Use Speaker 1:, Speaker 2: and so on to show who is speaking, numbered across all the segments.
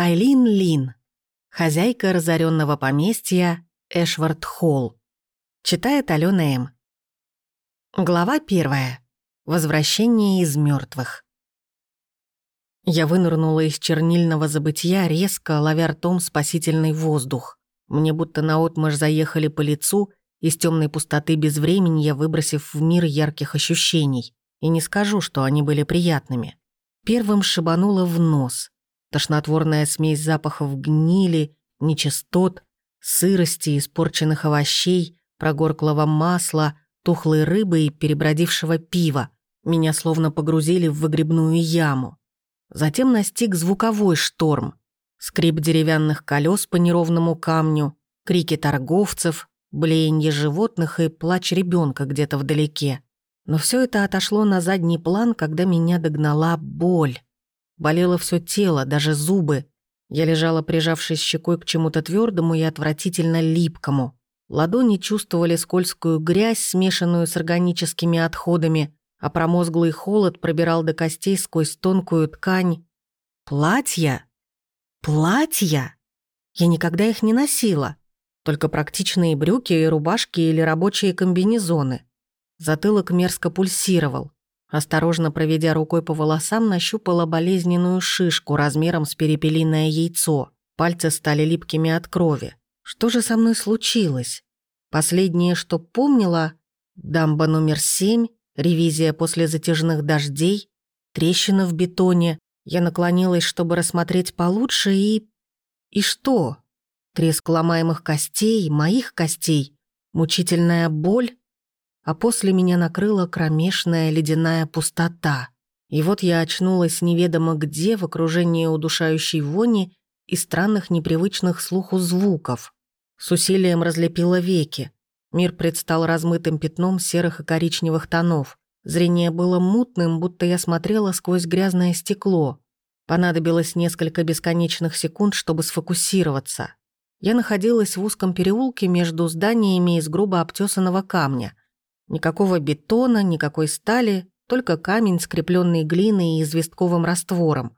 Speaker 1: Айлин Лин, хозяйка разоренного поместья Эшвард Холл. Читает Алена М. Глава первая. Возвращение из мертвых. Я вынырнула из чернильного забытия, резко ловя ртом спасительный воздух. Мне будто наотмашь заехали по лицу, из темной пустоты безвременья выбросив в мир ярких ощущений. И не скажу, что они были приятными. Первым шибануло в нос. Тошнотворная смесь запахов гнили, нечистот, сырости, испорченных овощей, прогорклого масла, тухлой рыбы и перебродившего пива. Меня словно погрузили в выгребную яму. Затем настиг звуковой шторм. Скрип деревянных колес по неровному камню, крики торговцев, блеяние животных и плач ребенка где-то вдалеке. Но все это отошло на задний план, когда меня догнала боль. Болело все тело, даже зубы. Я лежала, прижавшись щекой к чему-то твердому и отвратительно липкому. Ладони чувствовали скользкую грязь, смешанную с органическими отходами, а промозглый холод пробирал до костей сквозь тонкую ткань. Платья? Платья? Я никогда их не носила. Только практичные брюки и рубашки или рабочие комбинезоны. Затылок мерзко пульсировал. Осторожно проведя рукой по волосам, нащупала болезненную шишку размером с перепелиное яйцо. Пальцы стали липкими от крови. Что же со мной случилось? Последнее, что помнила, дамба номер семь, ревизия после затяжных дождей, трещина в бетоне. Я наклонилась, чтобы рассмотреть получше, и... И что? Треск ломаемых костей, моих костей, мучительная боль, а после меня накрыла кромешная ледяная пустота. И вот я очнулась неведомо где в окружении удушающей вони и странных непривычных слуху звуков. С усилием разлепила веки. Мир предстал размытым пятном серых и коричневых тонов. Зрение было мутным, будто я смотрела сквозь грязное стекло. Понадобилось несколько бесконечных секунд, чтобы сфокусироваться. Я находилась в узком переулке между зданиями из грубо обтесанного камня. Никакого бетона, никакой стали, только камень, скрепленный глиной и известковым раствором.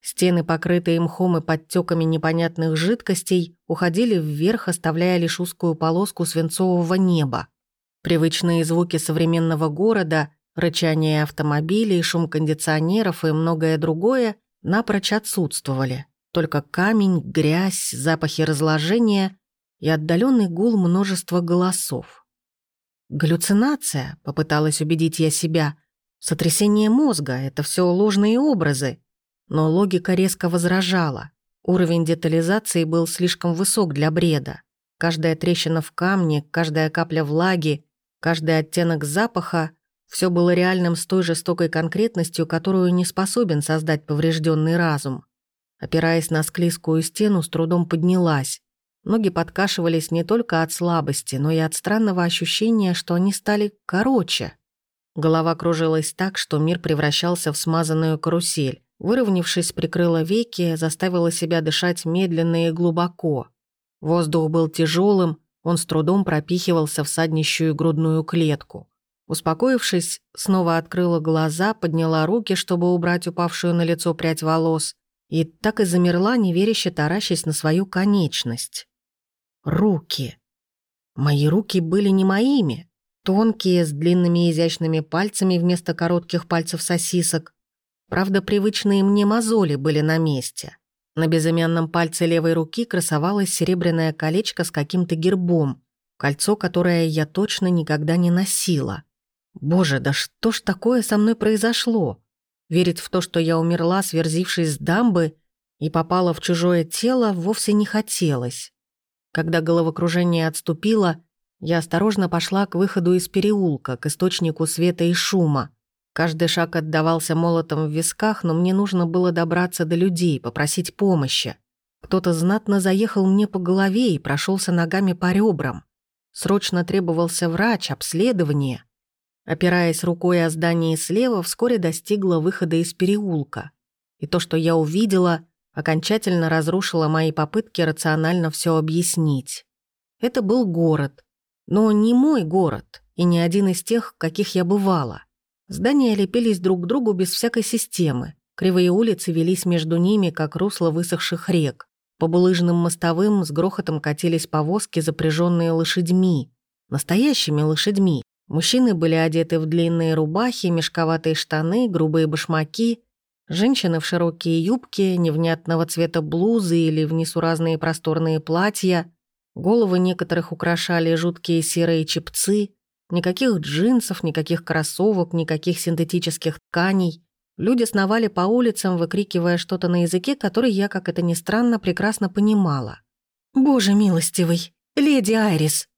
Speaker 1: Стены, покрытые мхом и подтеками непонятных жидкостей, уходили вверх, оставляя лишь узкую полоску свинцового неба. Привычные звуки современного города, рычание автомобилей, шум кондиционеров и многое другое напрочь отсутствовали. Только камень, грязь, запахи разложения и отдаленный гул множества голосов. Галлюцинация, попыталась убедить я себя. Сотрясение мозга — это все ложные образы. Но логика резко возражала. Уровень детализации был слишком высок для бреда. Каждая трещина в камне, каждая капля влаги, каждый оттенок запаха — все было реальным с той жестокой конкретностью, которую не способен создать поврежденный разум. Опираясь на склизкую стену, с трудом поднялась. Ноги подкашивались не только от слабости, но и от странного ощущения, что они стали короче. Голова кружилась так, что мир превращался в смазанную карусель. Выровнявшись, прикрыла веки, заставила себя дышать медленно и глубоко. Воздух был тяжелым, он с трудом пропихивался в саднищую грудную клетку. Успокоившись, снова открыла глаза, подняла руки, чтобы убрать упавшую на лицо прядь волос, и так и замерла, неверяще таращась на свою конечность. Руки. Мои руки были не моими. Тонкие, с длинными изящными пальцами вместо коротких пальцев сосисок. Правда, привычные мне мозоли были на месте. На безымянном пальце левой руки красовалось серебряное колечко с каким-то гербом, кольцо, которое я точно никогда не носила. Боже, да что ж такое со мной произошло? Верить в то, что я умерла, сверзившись с дамбы, и попала в чужое тело, вовсе не хотелось. Когда головокружение отступило, я осторожно пошла к выходу из переулка, к источнику света и шума. Каждый шаг отдавался молотом в висках, но мне нужно было добраться до людей, попросить помощи. Кто-то знатно заехал мне по голове и прошелся ногами по ребрам. Срочно требовался врач, обследование. Опираясь рукой о здание слева, вскоре достигла выхода из переулка. И то, что я увидела, окончательно разрушила мои попытки рационально все объяснить. Это был город, но не мой город и не один из тех, каких я бывала. Здания лепились друг к другу без всякой системы. Кривые улицы велись между ними, как русло высохших рек. По булыжным мостовым с грохотом катились повозки, запряженные лошадьми. Настоящими лошадьми. Мужчины были одеты в длинные рубахи, мешковатые штаны, грубые башмаки. Женщины в широкие юбки, невнятного цвета блузы или в несуразные просторные платья. Головы некоторых украшали жуткие серые чепцы. Никаких джинсов, никаких кроссовок, никаких синтетических тканей. Люди сновали по улицам, выкрикивая что-то на языке, который я, как это ни странно, прекрасно понимала. «Боже милостивый! Леди Айрис!»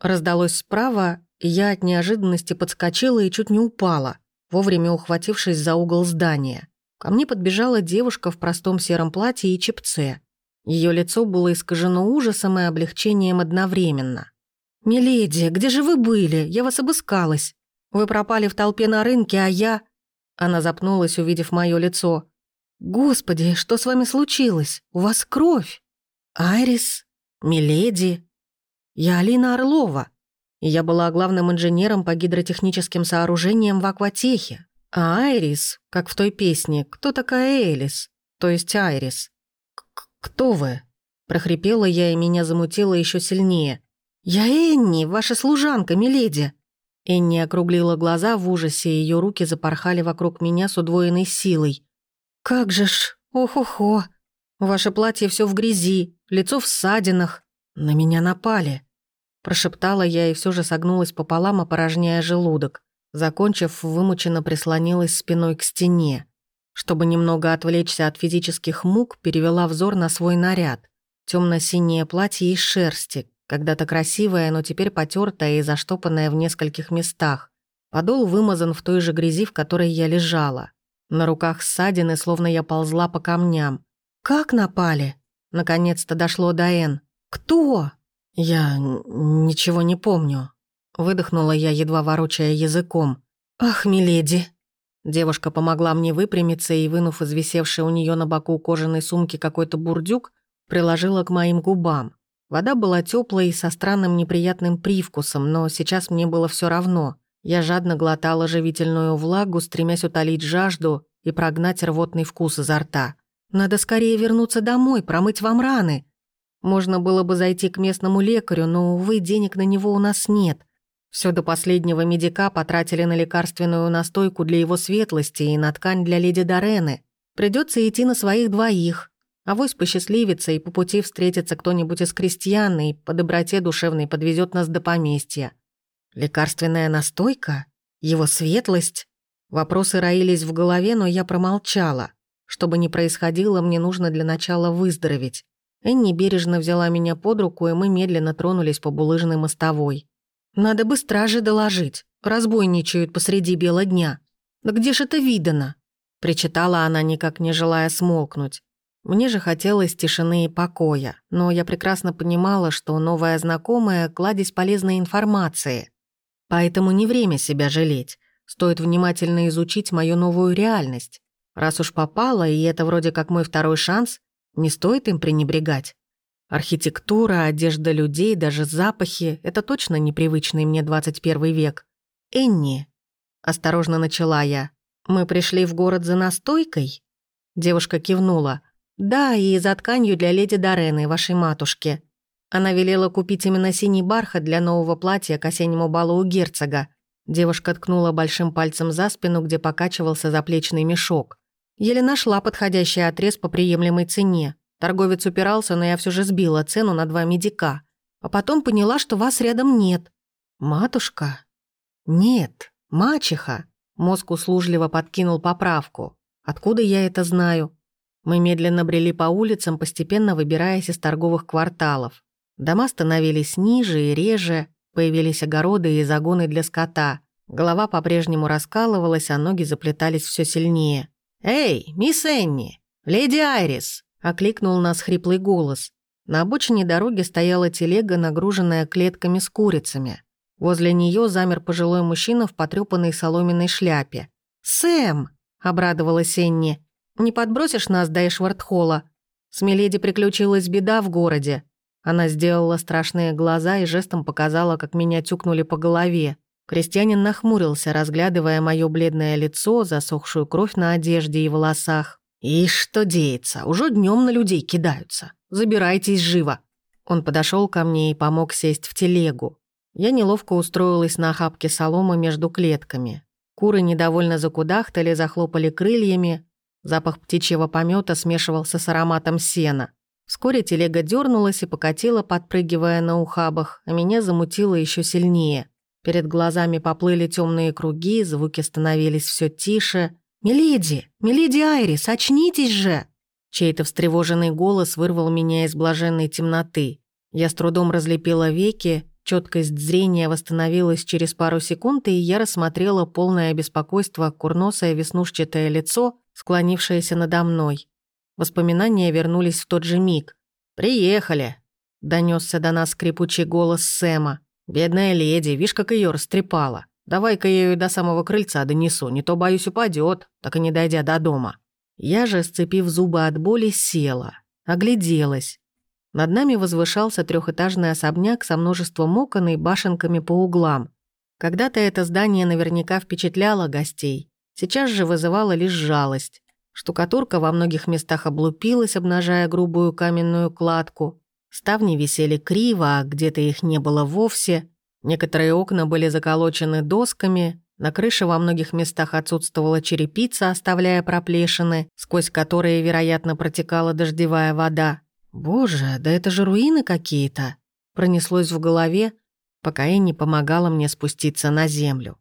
Speaker 1: Раздалось справа, и я от неожиданности подскочила и чуть не упала, вовремя ухватившись за угол здания. Ко мне подбежала девушка в простом сером платье и чепце. Ее лицо было искажено ужасом и облегчением одновременно. «Миледи, где же вы были? Я вас обыскалась. Вы пропали в толпе на рынке, а я...» Она запнулась, увидев мое лицо. «Господи, что с вами случилось? У вас кровь!» «Айрис? Миледи?» «Я Алина Орлова, я была главным инженером по гидротехническим сооружениям в Акватехе. А Айрис, как в той песне, кто такая Элис, то есть Айрис?» «Кто вы?» Прохрипела я, и меня замутило еще сильнее. «Я Энни, ваша служанка, миледи!» Энни округлила глаза в ужасе, и ее руки запорхали вокруг меня с удвоенной силой. «Как же ж! Ох-охо! Ваше платье все в грязи, лицо в ссадинах. На меня напали!» Прошептала я и все же согнулась пополам, опорожняя желудок. Закончив, вымученно прислонилась спиной к стене. Чтобы немного отвлечься от физических мук, перевела взор на свой наряд. темно синее платье из шерсти, когда-то красивая, но теперь потертая и заштопанная в нескольких местах. Подол вымазан в той же грязи, в которой я лежала. На руках ссадины, словно я ползла по камням. «Как напали?» Наконец-то дошло до Эн. «Кто?» «Я ничего не помню». Выдохнула я, едва ворочая языком. «Ах, миледи!» Девушка помогла мне выпрямиться и, вынув из висевшей у нее на боку кожаной сумки какой-то бурдюк, приложила к моим губам. Вода была теплой и со странным неприятным привкусом, но сейчас мне было все равно. Я жадно глотала живительную влагу, стремясь утолить жажду и прогнать рвотный вкус изо рта. «Надо скорее вернуться домой, промыть вам раны». Можно было бы зайти к местному лекарю, но, увы, денег на него у нас нет. Все до последнего медика потратили на лекарственную настойку для его светлости и на ткань для леди Дорены. Придется идти на своих двоих. Авось посчастливится и по пути встретится кто-нибудь из крестьян и по доброте душевной подвезет нас до поместья. Лекарственная настойка? Его светлость? Вопросы роились в голове, но я промолчала. Что бы ни происходило, мне нужно для начала выздороветь. Энни бережно взяла меня под руку, и мы медленно тронулись по булыжной мостовой. «Надо бы стражи доложить. Разбойничают посреди бела дня. Да где ж это видано?» Причитала она, никак не желая смолкнуть. Мне же хотелось тишины и покоя, но я прекрасно понимала, что новая знакомая — кладезь полезной информации. Поэтому не время себя жалеть. Стоит внимательно изучить мою новую реальность. Раз уж попала, и это вроде как мой второй шанс, не стоит им пренебрегать. Архитектура, одежда людей, даже запахи — это точно непривычный мне 21 век. «Энни», — осторожно начала я, — «мы пришли в город за настойкой?» Девушка кивнула — «Да, и за тканью для леди Дорены, вашей матушки. Она велела купить именно синий бархат для нового платья к осеннему балу у герцога». Девушка ткнула большим пальцем за спину, где покачивался заплечный мешок. Еле нашла подходящий отрез по приемлемой цене. Торговец упирался, но я все же сбила цену на два медика. А потом поняла, что вас рядом нет. «Матушка?» «Нет, мачеха». Мозг услужливо подкинул поправку. «Откуда я это знаю?» Мы медленно брели по улицам, постепенно выбираясь из торговых кварталов. Дома становились ниже и реже, появились огороды и загоны для скота. Голова по-прежнему раскалывалась, а ноги заплетались все сильнее. «Эй, мисс Энни! Леди Айрис!» — окликнул нас хриплый голос. На обочине дороги стояла телега, нагруженная клетками с курицами. Возле нее замер пожилой мужчина в потрёпанной соломенной шляпе. «Сэм!» — обрадовалась Энни. Не подбросишь нас до Эшвардхолла? С Миледи приключилась беда в городе. Она сделала страшные глаза и жестом показала, как меня тюкнули по голове. Крестьянин нахмурился, разглядывая мое бледное лицо, засохшую кровь на одежде и волосах. «И что деется? Уже днем на людей кидаются. Забирайтесь живо!» Он подошел ко мне и помог сесть в телегу. Я неловко устроилась на охапке соломы между клетками. Куры недовольно закудахтали, захлопали крыльями. Запах птичьего помета смешивался с ароматом сена. Вскоре телега дернулась и покатила, подпрыгивая на ухабах, а меня замутило еще сильнее. Перед глазами поплыли темные круги, звуки становились все тише. «Миледи! Миледи Айрис, очнитесь же!» Чей-то встревоженный голос вырвал меня из блаженной темноты. Я с трудом разлепила веки, четкость зрения восстановилась через пару секунд, и я рассмотрела полное беспокойство курносое веснушчатое лицо, склонившееся надо мной. Воспоминания вернулись в тот же миг. «Приехали!» — донесся до нас скрипучий голос Сэма. «Бедная леди, видишь, как ее растрепала. Давай-ка я ее до самого крыльца донесу, не то, боюсь, упадет, так и не дойдя до дома». Я же, сцепив зубы от боли, села, огляделась. Над нами возвышался трехэтажный особняк со множеством окон и башенками по углам. Когда-то это здание наверняка впечатляло гостей, сейчас же вызывало лишь жалость. Штукатурка во многих местах облупилась, обнажая грубую каменную кладку. Ставни висели криво, а где-то их не было вовсе. Некоторые окна были заколочены досками, на крыше во многих местах отсутствовала черепица, оставляя проплешины, сквозь которые, вероятно, протекала дождевая вода. «Боже, да это же руины какие-то!» Пронеслось в голове, пока Энни помогала мне спуститься на землю.